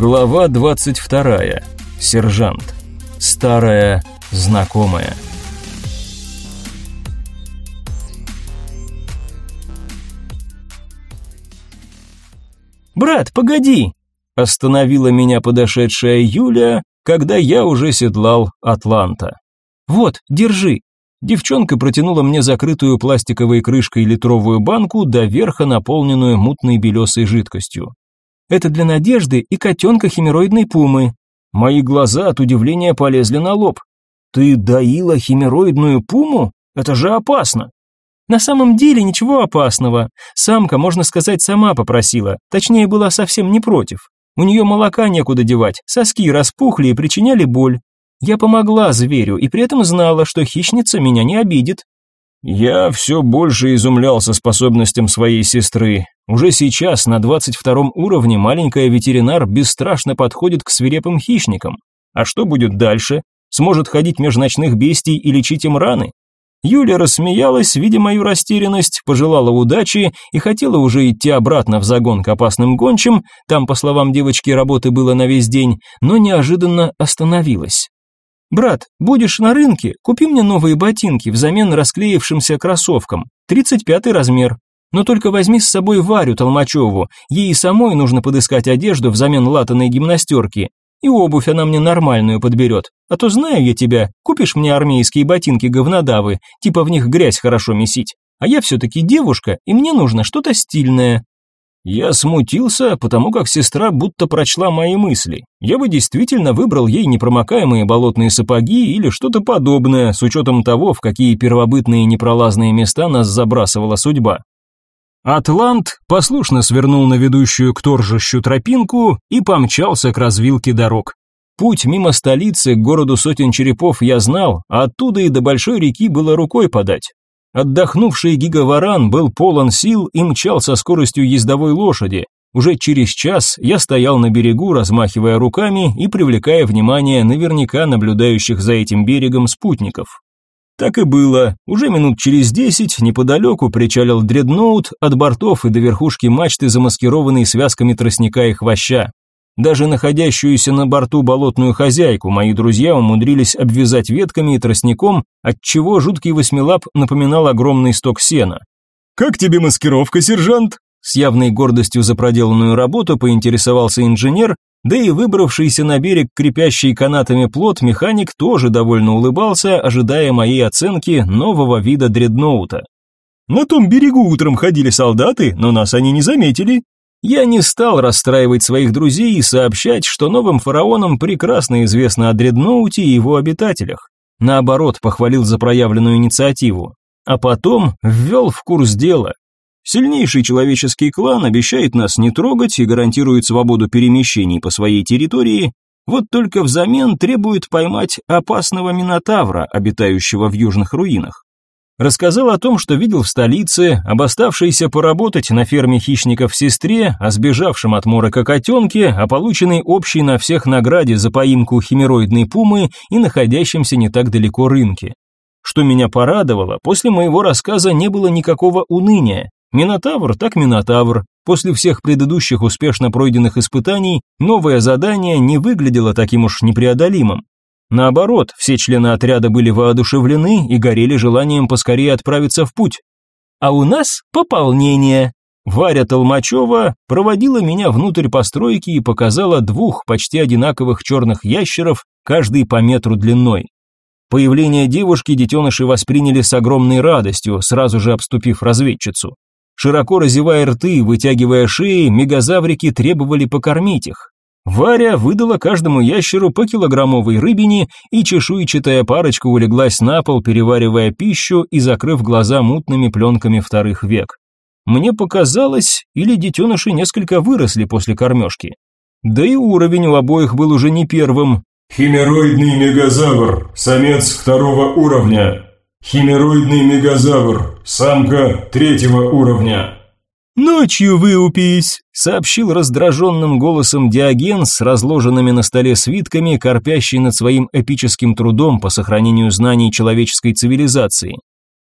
Глава 22. Сержант. Старая знакомая. «Брат, погоди!» – остановила меня подошедшая Юля, когда я уже седлал Атланта. «Вот, держи!» Девчонка протянула мне закрытую пластиковой крышкой литровую банку, до верха наполненную мутной белесой жидкостью. Это для Надежды и котенка химероидной пумы. Мои глаза от удивления полезли на лоб. Ты доила химероидную пуму? Это же опасно. На самом деле ничего опасного. Самка, можно сказать, сама попросила. Точнее, была совсем не против. У нее молока некуда девать, соски распухли и причиняли боль. Я помогла зверю и при этом знала, что хищница меня не обидит. Я все больше изумлялся способностям своей сестры. Уже сейчас, на 22 уровне, маленькая ветеринар бесстрашно подходит к свирепым хищникам. А что будет дальше? Сможет ходить меж ночных бестий и лечить им раны? Юля рассмеялась, видя мою растерянность, пожелала удачи и хотела уже идти обратно в загон к опасным гончим, там, по словам девочки, работы было на весь день, но неожиданно остановилась. «Брат, будешь на рынке, купи мне новые ботинки взамен расклеившимся кроссовкам, 35 размер. Но только возьми с собой Варю Толмачеву, ей самой нужно подыскать одежду взамен латаной гимнастерки. И обувь она мне нормальную подберет. А то знаю я тебя, купишь мне армейские ботинки говнодавы, типа в них грязь хорошо месить. А я все-таки девушка, и мне нужно что-то стильное. Я смутился, потому как сестра будто прочла мои мысли. Я бы действительно выбрал ей непромокаемые болотные сапоги или что-то подобное, с учетом того, в какие первобытные непролазные места нас забрасывала судьба. Атлант послушно свернул на ведущую к торжищу тропинку и помчался к развилке дорог. Путь мимо столицы к городу сотен черепов я знал, а оттуда и до большой реки было рукой подать. Отдохнувший гигаваран был полон сил и мчал со скоростью ездовой лошади. Уже через час я стоял на берегу, размахивая руками и привлекая внимание наверняка наблюдающих за этим берегом спутников. Так и было. Уже минут через десять неподалеку причалил дредноут от бортов и до верхушки мачты, замаскированный связками тростника и хвоща. Даже находящуюся на борту болотную хозяйку мои друзья умудрились обвязать ветками и тростником, отчего жуткий восьмилап напоминал огромный сток сена. «Как тебе маскировка, сержант?» С явной гордостью за проделанную работу поинтересовался инженер, да и выбравшийся на берег крепящий канатами плот механик тоже довольно улыбался, ожидая моей оценки нового вида дредноута. «На том берегу утром ходили солдаты, но нас они не заметили. Я не стал расстраивать своих друзей и сообщать, что новым фараонам прекрасно известно о дредноуте и его обитателях. Наоборот, похвалил за проявленную инициативу. А потом ввел в курс дела. Сильнейший человеческий клан обещает нас не трогать и гарантирует свободу перемещений по своей территории, вот только взамен требует поймать опасного минотавра, обитающего в южных руинах. Рассказал о том, что видел в столице, об оставшейся поработать на ферме хищников сестре, о сбежавшем от морока котенке, о полученной общей на всех награде за поимку химероидной пумы и находящемся не так далеко рынке. Что меня порадовало, после моего рассказа не было никакого уныния. Минотавр так Минотавр. После всех предыдущих успешно пройденных испытаний новое задание не выглядело таким уж непреодолимым. Наоборот, все члены отряда были воодушевлены и горели желанием поскорее отправиться в путь. А у нас пополнение. Варя Толмачева проводила меня внутрь постройки и показала двух почти одинаковых черных ящеров, каждый по метру длиной. Появление девушки детеныши восприняли с огромной радостью, сразу же обступив разведчицу. Широко разевая рты, вытягивая шеи, мегазаврики требовали покормить их. Варя выдала каждому ящеру по килограммовой рыбине, и чешуйчатая парочка улеглась на пол, переваривая пищу и закрыв глаза мутными пленками вторых век. Мне показалось, или детеныши несколько выросли после кормежки. Да и уровень у обоих был уже не первым. Химероидный мегазавр, самец второго уровня. Химероидный мегазавр, самка третьего уровня. «Ночью выупись», — сообщил раздраженным голосом Диоген с разложенными на столе свитками, корпящий над своим эпическим трудом по сохранению знаний человеческой цивилизации.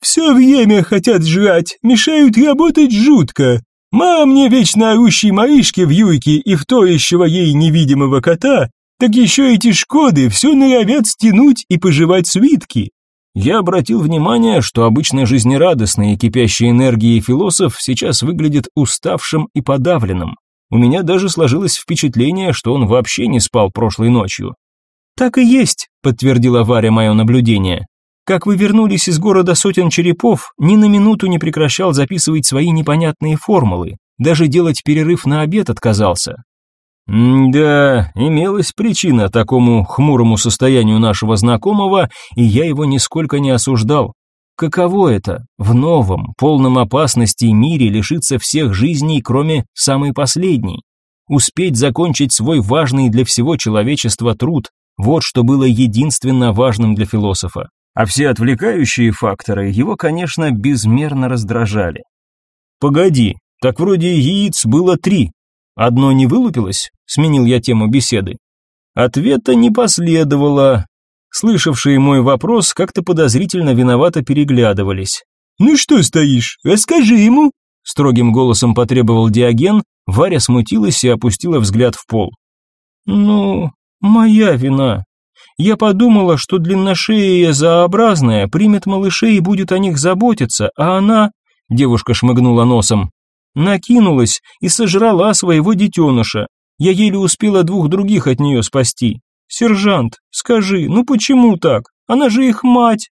«Все время хотят жрать, мешают работать жутко. Мам мне вечно орущей Маришке в юйке и в тоящего ей невидимого кота, так еще эти шкоды все норовят стянуть и пожевать свитки. Я обратил внимание, что обычно жизнерадостный и кипящий энергией философ сейчас выглядит уставшим и подавленным. У меня даже сложилось впечатление, что он вообще не спал прошлой ночью. «Так и есть», – подтвердила Варя мое наблюдение. «Как вы вернулись из города сотен черепов, ни на минуту не прекращал записывать свои непонятные формулы, даже делать перерыв на обед отказался». «Да, имелась причина такому хмурому состоянию нашего знакомого, и я его нисколько не осуждал. Каково это, в новом, полном опасности мире лишиться всех жизней, кроме самой последней? Успеть закончить свой важный для всего человечества труд, вот что было единственно важным для философа. А все отвлекающие факторы его, конечно, безмерно раздражали. «Погоди, так вроде яиц было три. Одно не вылупилось?» – сменил я тему беседы. Ответа не последовало, Слышавшие мой вопрос как-то подозрительно виновато переглядывались. «Ну что стоишь? Расскажи ему!» Строгим голосом потребовал Диоген, Варя смутилась и опустила взгляд в пол. «Ну, моя вина. Я подумала, что длинношея заобразная примет малышей и будет о них заботиться, а она...» Девушка шмыгнула носом. «Накинулась и сожрала своего детеныша. Я еле успела двух других от нее спасти. «Сержант, скажи, ну почему так? Она же их мать!»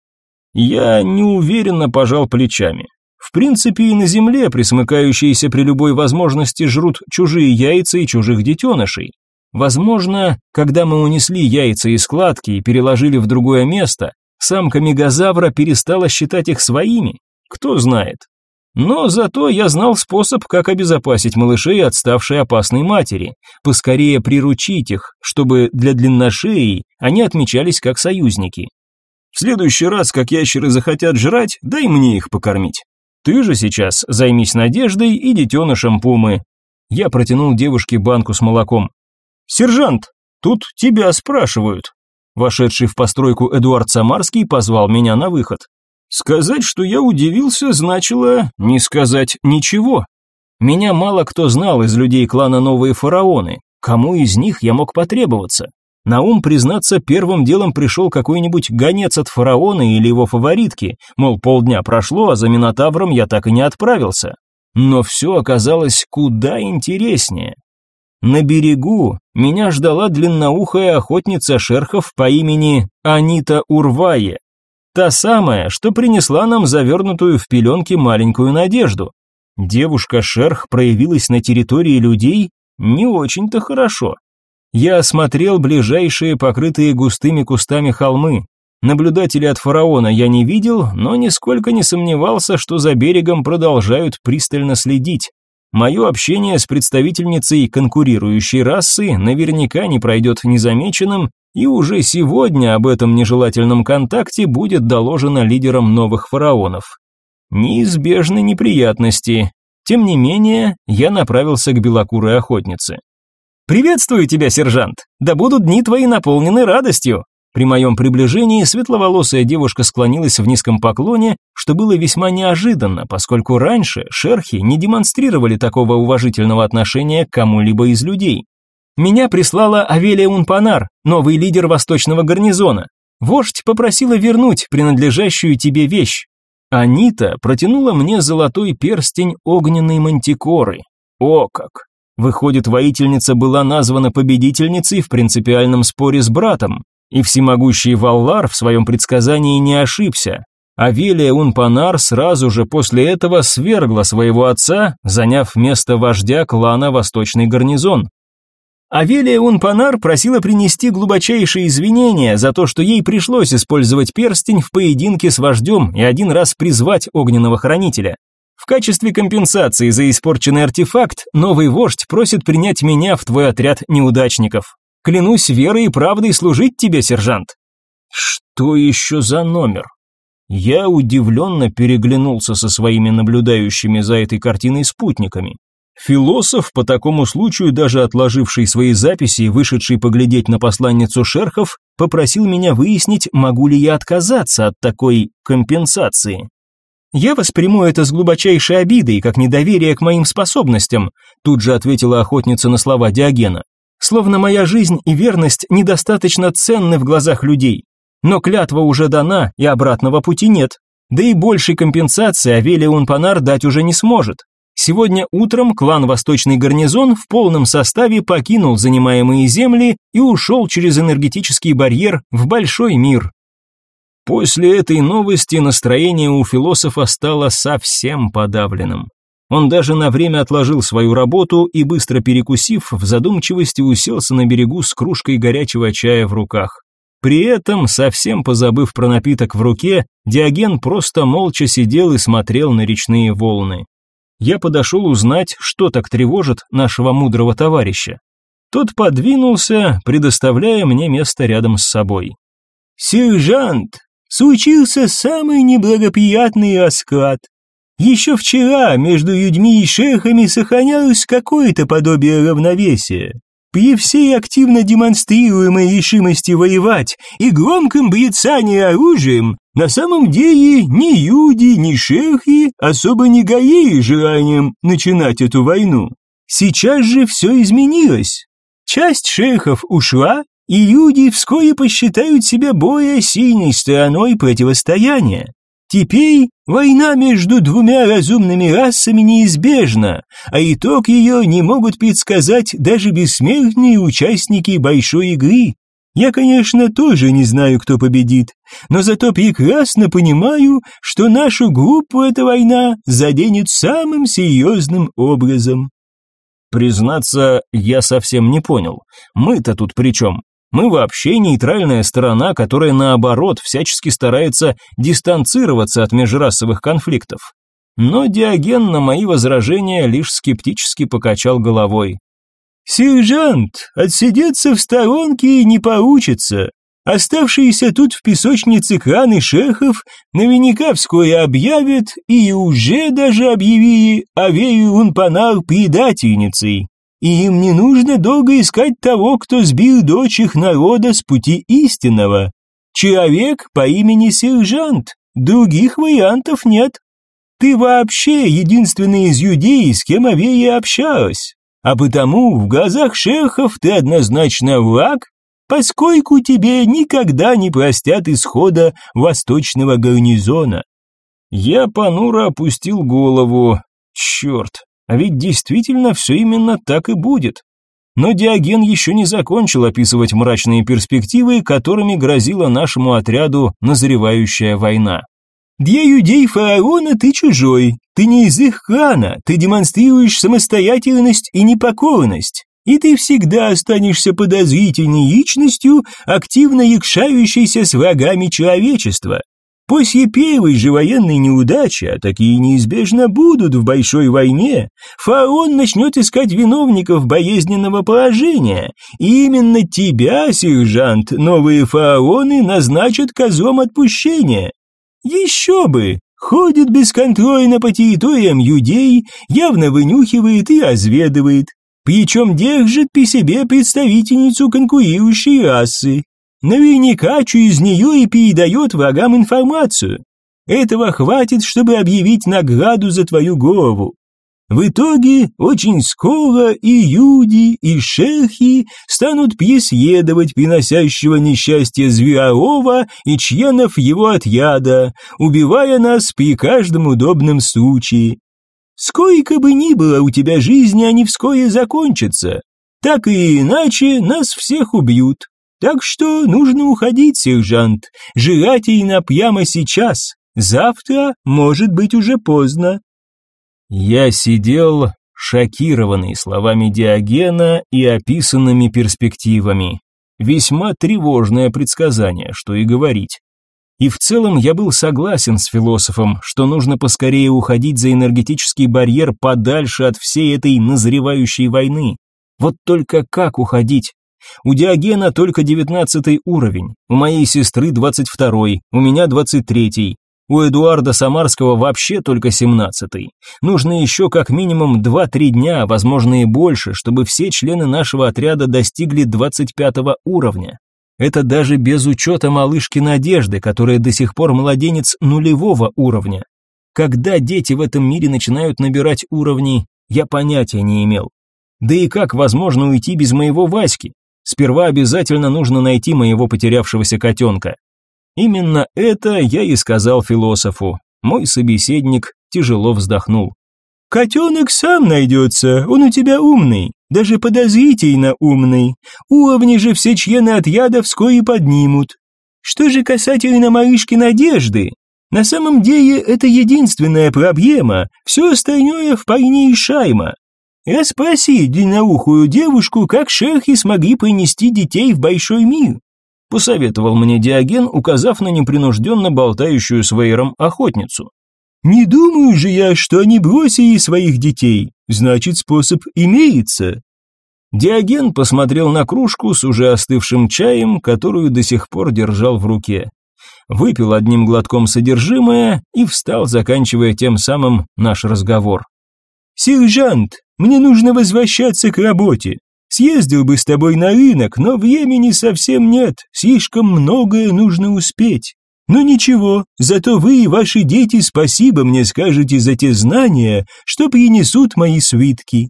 Я неуверенно пожал плечами. В принципе, и на земле присмыкающиеся при любой возможности жрут чужие яйца и чужих детенышей. Возможно, когда мы унесли яйца из складки и переложили в другое место, самка мегазавра перестала считать их своими. Кто знает. Но зато я знал способ, как обезопасить малышей от ставшей опасной матери, поскорее приручить их, чтобы для длинношеи они отмечались как союзники. В следующий раз, как ящеры захотят жрать, дай мне их покормить. Ты же сейчас займись Надеждой и детенышем Пумы. Я протянул девушке банку с молоком. «Сержант, тут тебя спрашивают». Вошедший в постройку Эдуард Самарский позвал меня на выход. Сказать, что я удивился, значило не сказать ничего. Меня мало кто знал из людей клана Новые Фараоны. Кому из них я мог потребоваться? На ум, признаться, первым делом пришел какой-нибудь гонец от фараона или его фаворитки, мол, полдня прошло, а за Минотавром я так и не отправился. Но все оказалось куда интереснее. На берегу меня ждала длинноухая охотница шерхов по имени Анита Урвае. Та самая, что принесла нам завернутую в пеленки маленькую надежду. Девушка-шерх проявилась на территории людей не очень-то хорошо. Я осмотрел ближайшие покрытые густыми кустами холмы. Наблюдателей от фараона я не видел, но нисколько не сомневался, что за берегом продолжают пристально следить. Мое общение с представительницей конкурирующей расы наверняка не пройдет незамеченным, и уже сегодня об этом нежелательном контакте будет доложено лидерам новых фараонов. Неизбежны неприятности. Тем не менее, я направился к белокурой охотнице. «Приветствую тебя, сержант! Да будут дни твои наполнены радостью!» При моем приближении светловолосая девушка склонилась в низком поклоне, что было весьма неожиданно, поскольку раньше шерхи не демонстрировали такого уважительного отношения к кому-либо из людей. Меня прислала Авелия Унпанар, новый лидер восточного гарнизона. Вождь попросила вернуть принадлежащую тебе вещь. Анита протянула мне золотой перстень огненной мантикоры. О как! Выходит, воительница была названа победительницей в принципиальном споре с братом, и всемогущий Валлар в своем предсказании не ошибся. Авелия Унпанар сразу же после этого свергла своего отца, заняв место вождя клана Восточный гарнизон. Авелия Унпанар просила принести глубочайшие извинения за то, что ей пришлось использовать перстень в поединке с вождем и один раз призвать огненного хранителя. В качестве компенсации за испорченный артефакт, новый вождь просит принять меня в твой отряд неудачников. Клянусь верой и правдой служить тебе, сержант. Что еще за номер? Я удивленно переглянулся со своими наблюдающими за этой картиной спутниками. Философ, по такому случаю даже отложивший свои записи и вышедший поглядеть на посланницу шерхов, попросил меня выяснить, могу ли я отказаться от такой компенсации. Я восприму это с глубочайшей обидой, как недоверие к моим способностям, тут же ответила охотница на слова Диогена. Словно моя жизнь и верность недостаточно ценны в глазах людей. Но клятва уже дана, и обратного пути нет. Да и большей компенсации Авелия Унпанар дать уже не сможет. Сегодня утром клан Восточный гарнизон в полном составе покинул занимаемые земли и ушел через энергетический барьер в большой мир. После этой новости настроение у философа стало совсем подавленным. Он даже на время отложил свою работу и, быстро перекусив, в задумчивости уселся на берегу с кружкой горячего чая в руках. При этом, совсем позабыв про напиток в руке, Диоген просто молча сидел и смотрел на речные волны. Я подошел узнать, что так тревожит нашего мудрого товарища. Тот подвинулся, предоставляя мне место рядом с собой. «Сержант, случился самый неблагоприятный расклад. Еще вчера между людьми и шейхами сохранялось какое-то подобие равновесия. При всей активно демонстрируемой решимости воевать и громком брецании оружием, на самом деле ни юди, ни шерхи особо не горели желанием начинать эту войну. Сейчас же все изменилось. Часть шерхов ушла, и люди вскоре посчитают себя более сильной стороной противостояния. Теперь война между двумя разумными расами неизбежна, а итог ее не могут предсказать даже бессмертные участники большой игры. Я, конечно, тоже не знаю, кто победит, но зато прекрасно понимаю, что нашу группу эта война заденет самым серьезным образом. Признаться, я совсем не понял. Мы-то тут при чем? Мы вообще нейтральная сторона, которая наоборот всячески старается дистанцироваться от межрасовых конфликтов. Но Диоген на мои возражения лишь скептически покачал головой. «Сержант, отсидеться в сторонке не получится. Оставшиеся тут в песочнице краны шехов наверняка вскоре объявят и уже даже объявили Аверию Унпанар предательницей и им не нужно долго искать того, кто сбил дочь их народа с пути истинного. Человек по имени Сержант, других вариантов нет. Ты вообще единственный из людей, с кем Аверия общалась, а потому в глазах шерхов ты однозначно враг, поскольку тебе никогда не простят исхода восточного гарнизона. Я понуро опустил голову. Черт, а ведь действительно все именно так и будет. Но Диоген еще не закончил описывать мрачные перспективы, которыми грозила нашему отряду назревающая война. «Для людей фараона ты чужой, ты не из их клана, ты демонстрируешь самостоятельность и непокорность, и ты всегда останешься подозрительной личностью, активно якшающейся с врагами человечества. После первой же военной неудачи, а такие неизбежно будут в большой войне, фараон начнет искать виновников болезненного поражения, и именно тебя, сержант, новые фараоны назначат козлом отпущения. Еще бы! Ходит бесконтрольно по территориям юдей, явно вынюхивает и разведывает, причем держит при себе представительницу конкурирующей расы, Наверняка через нее и передает врагам информацию. Этого хватит, чтобы объявить награду за твою голову. В итоге очень скоро и юди, и шерхи станут преследовать приносящего несчастье Зверолова и членов его отряда, убивая нас при каждом удобном случае. Сколько бы ни было у тебя жизни, они вскоре закончатся. Так и иначе нас всех убьют. Так что нужно уходить, сержант, желательно прямо сейчас. Завтра может быть уже поздно. Я сидел шокированный словами Диогена и описанными перспективами. Весьма тревожное предсказание, что и говорить. И в целом я был согласен с философом, что нужно поскорее уходить за энергетический барьер подальше от всей этой назревающей войны. Вот только как уходить? У Диогена только девятнадцатый уровень, у моей сестры двадцать второй, у меня двадцать третий. У Эдуарда Самарского вообще только семнадцатый. Нужно еще как минимум два-три дня, возможно и больше, чтобы все члены нашего отряда достигли двадцать пятого уровня. Это даже без учета малышки Надежды, которая до сих пор младенец нулевого уровня. Когда дети в этом мире начинают набирать уровни, я понятия не имел. Да и как возможно уйти без моего Васьки? Сперва обязательно нужно найти моего потерявшегося котенка. Именно это я и сказал философу. Мой собеседник тяжело вздохнул. «Котенок сам найдется, он у тебя умный, даже подозрительно умный. Уровни же все члены отряда вскоре поднимут. Что же касательно малышки Надежды? На самом деле это единственная проблема, все остальное вполне решаемо. Расспроси длинноухую девушку, как шерхи смогли принести детей в большой мир посоветовал мне Диоген, указав на непринужденно болтающую с веером охотницу. «Не думаю же я, что они бросили своих детей, значит, способ имеется». Диоген посмотрел на кружку с уже остывшим чаем, которую до сих пор держал в руке. Выпил одним глотком содержимое и встал, заканчивая тем самым наш разговор. «Сержант, мне нужно возвращаться к работе. Съездил бы с тобой на рынок, но времени совсем нет, слишком многое нужно успеть. Но ничего, зато вы и ваши дети спасибо мне скажете за те знания, что принесут мои свитки».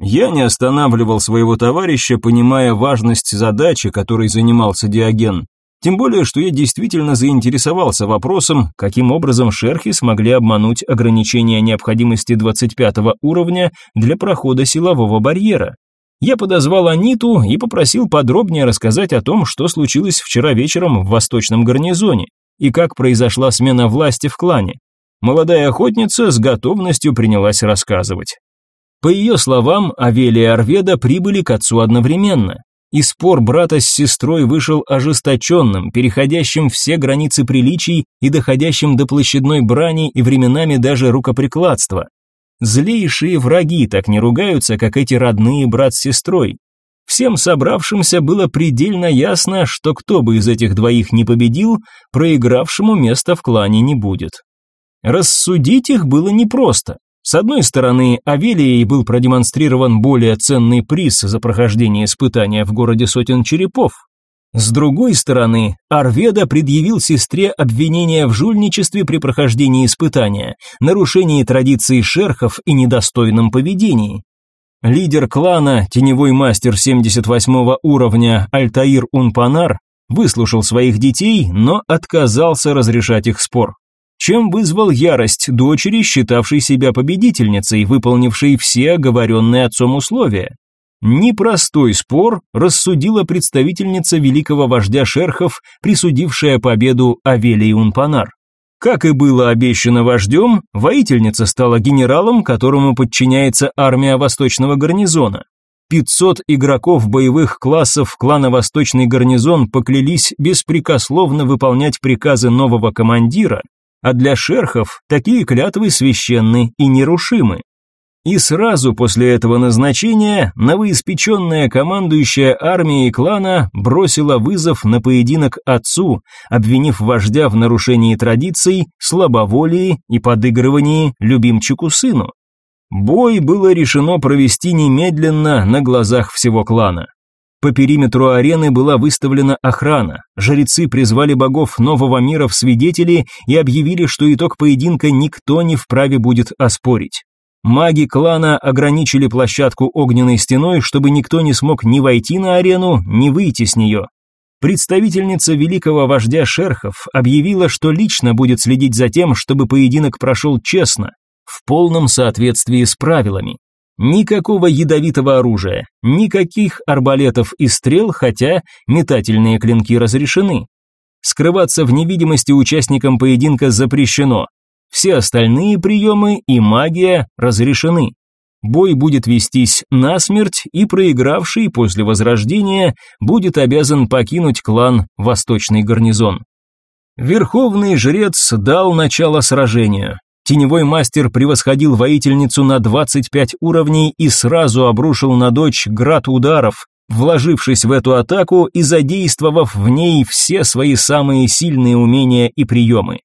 Я не останавливал своего товарища, понимая важность задачи, которой занимался Диоген. Тем более, что я действительно заинтересовался вопросом, каким образом шерхи смогли обмануть ограничение необходимости 25 уровня для прохода силового барьера. Я подозвал Аниту и попросил подробнее рассказать о том, что случилось вчера вечером в восточном гарнизоне и как произошла смена власти в клане. Молодая охотница с готовностью принялась рассказывать. По ее словам, Авелия и Арведа прибыли к отцу одновременно, и спор брата с сестрой вышел ожесточенным, переходящим все границы приличий и доходящим до площадной брани и временами даже рукоприкладства. Злейшие враги так не ругаются, как эти родные брат с сестрой. Всем собравшимся было предельно ясно, что кто бы из этих двоих не победил, проигравшему места в клане не будет. Рассудить их было непросто. С одной стороны, Авелией был продемонстрирован более ценный приз за прохождение испытания в городе сотен черепов, с другой стороны, Арведа предъявил сестре обвинение в жульничестве при прохождении испытания, нарушении традиций шерхов и недостойном поведении. Лидер клана, теневой мастер 78 уровня Альтаир Унпанар, выслушал своих детей, но отказался разрешать их спор. Чем вызвал ярость дочери, считавшей себя победительницей, выполнившей все оговоренные отцом условия. Непростой спор рассудила представительница великого вождя шерхов, присудившая победу Авелии Унпанар. Как и было обещано вождем, воительница стала генералом, которому подчиняется армия восточного гарнизона. 500 игроков боевых классов клана Восточный гарнизон поклялись беспрекословно выполнять приказы нового командира, а для шерхов такие клятвы священны и нерушимы. И сразу после этого назначения новоиспеченная командующая армией клана бросила вызов на поединок отцу, обвинив вождя в нарушении традиций, слабоволии и подыгрывании любимчику сыну. Бой было решено провести немедленно на глазах всего клана. По периметру арены была выставлена охрана. Жрецы призвали богов нового мира в свидетели и объявили, что итог поединка никто не вправе будет оспорить. Маги клана ограничили площадку огненной стеной, чтобы никто не смог ни войти на арену, ни выйти с нее. Представительница великого вождя шерхов объявила, что лично будет следить за тем, чтобы поединок прошел честно, в полном соответствии с правилами. Никакого ядовитого оружия, никаких арбалетов и стрел, хотя метательные клинки разрешены. Скрываться в невидимости участникам поединка запрещено, все остальные приемы и магия разрешены. Бой будет вестись насмерть, и проигравший после возрождения будет обязан покинуть клан Восточный гарнизон. Верховный жрец дал начало сражению. Теневой мастер превосходил воительницу на 25 уровней и сразу обрушил на дочь град ударов, вложившись в эту атаку и задействовав в ней все свои самые сильные умения и приемы.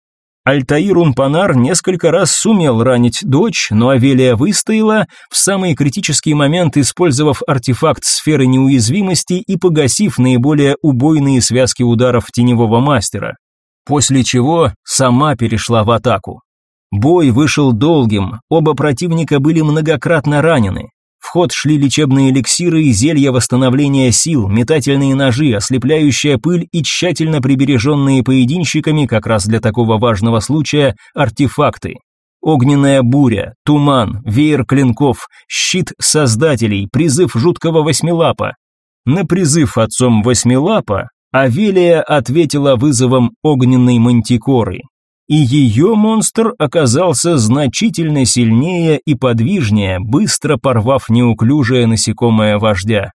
Альтаир Унпанар несколько раз сумел ранить дочь, но Авелия выстояла, в самый критический момент использовав артефакт сферы неуязвимости и погасив наиболее убойные связки ударов теневого мастера. После чего сама перешла в атаку. Бой вышел долгим, оба противника были многократно ранены. В ход шли лечебные эликсиры и зелья восстановления сил, метательные ножи, ослепляющая пыль и тщательно прибереженные поединщиками как раз для такого важного случая артефакты. Огненная буря, туман, веер клинков, щит создателей, призыв жуткого восьмилапа. На призыв отцом восьмилапа Авелия ответила вызовом огненной мантикоры и ее монстр оказался значительно сильнее и подвижнее, быстро порвав неуклюжее насекомое вождя.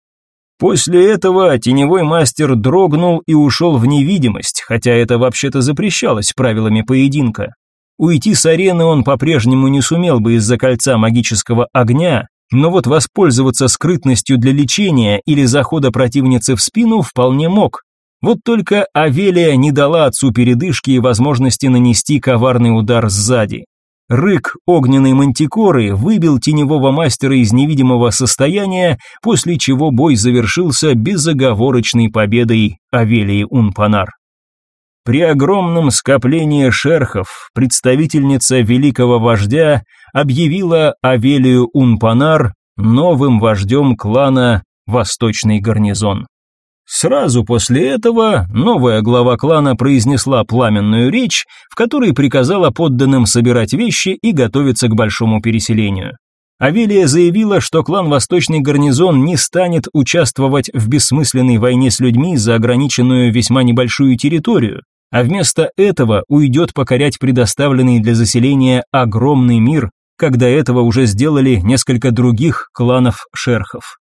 После этого теневой мастер дрогнул и ушел в невидимость, хотя это вообще-то запрещалось правилами поединка. Уйти с арены он по-прежнему не сумел бы из-за кольца магического огня, но вот воспользоваться скрытностью для лечения или захода противницы в спину вполне мог, вот только Авелия не дала отцу передышки и возможности нанести коварный удар сзади. Рык огненной мантикоры выбил теневого мастера из невидимого состояния, после чего бой завершился безоговорочной победой Авелии Унпанар. При огромном скоплении шерхов представительница великого вождя объявила Авелию Унпанар новым вождем клана Восточный гарнизон. Сразу после этого новая глава клана произнесла пламенную речь, в которой приказала подданным собирать вещи и готовиться к большому переселению. Авелия заявила, что клан Восточный гарнизон не станет участвовать в бессмысленной войне с людьми за ограниченную весьма небольшую территорию, а вместо этого уйдет покорять предоставленный для заселения огромный мир, до этого уже сделали несколько других кланов шерхов.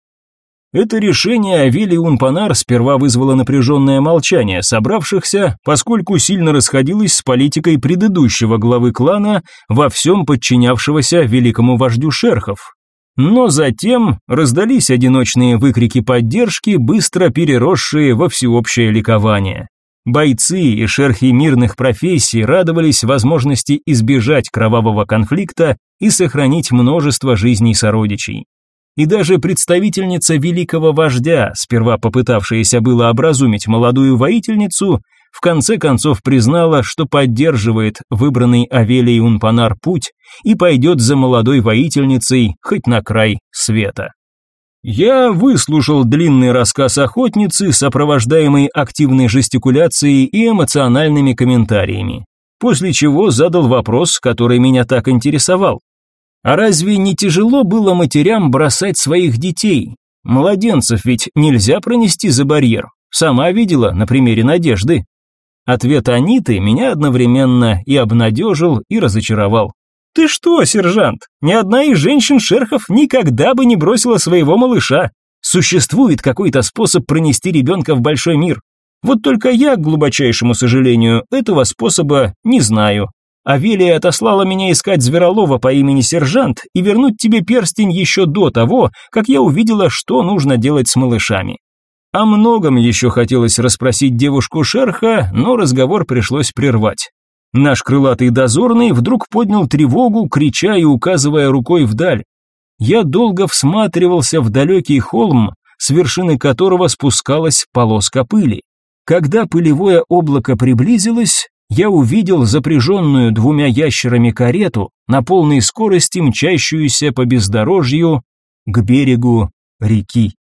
Это решение Авели Унпанар сперва вызвало напряженное молчание собравшихся, поскольку сильно расходилось с политикой предыдущего главы клана, во всем подчинявшегося великому вождю шерхов. Но затем раздались одиночные выкрики поддержки, быстро переросшие во всеобщее ликование. Бойцы и шерхи мирных профессий радовались возможности избежать кровавого конфликта и сохранить множество жизней сородичей и даже представительница великого вождя, сперва попытавшаяся было образумить молодую воительницу, в конце концов признала, что поддерживает выбранный Авелий Унпанар путь и пойдет за молодой воительницей хоть на край света. Я выслушал длинный рассказ охотницы, сопровождаемый активной жестикуляцией и эмоциональными комментариями, после чего задал вопрос, который меня так интересовал. А разве не тяжело было матерям бросать своих детей? Младенцев ведь нельзя пронести за барьер. Сама видела на примере Надежды. Ответ Аниты меня одновременно и обнадежил, и разочаровал. «Ты что, сержант, ни одна из женщин-шерхов никогда бы не бросила своего малыша. Существует какой-то способ пронести ребенка в большой мир. Вот только я, к глубочайшему сожалению, этого способа не знаю. Авелия отослала меня искать Зверолова по имени Сержант и вернуть тебе перстень еще до того, как я увидела, что нужно делать с малышами. О многом еще хотелось расспросить девушку Шерха, но разговор пришлось прервать. Наш крылатый дозорный вдруг поднял тревогу, крича и указывая рукой вдаль. Я долго всматривался в далекий холм, с вершины которого спускалась полоска пыли. Когда пылевое облако приблизилось, я увидел запряженную двумя ящерами карету на полной скорости мчащуюся по бездорожью к берегу реки.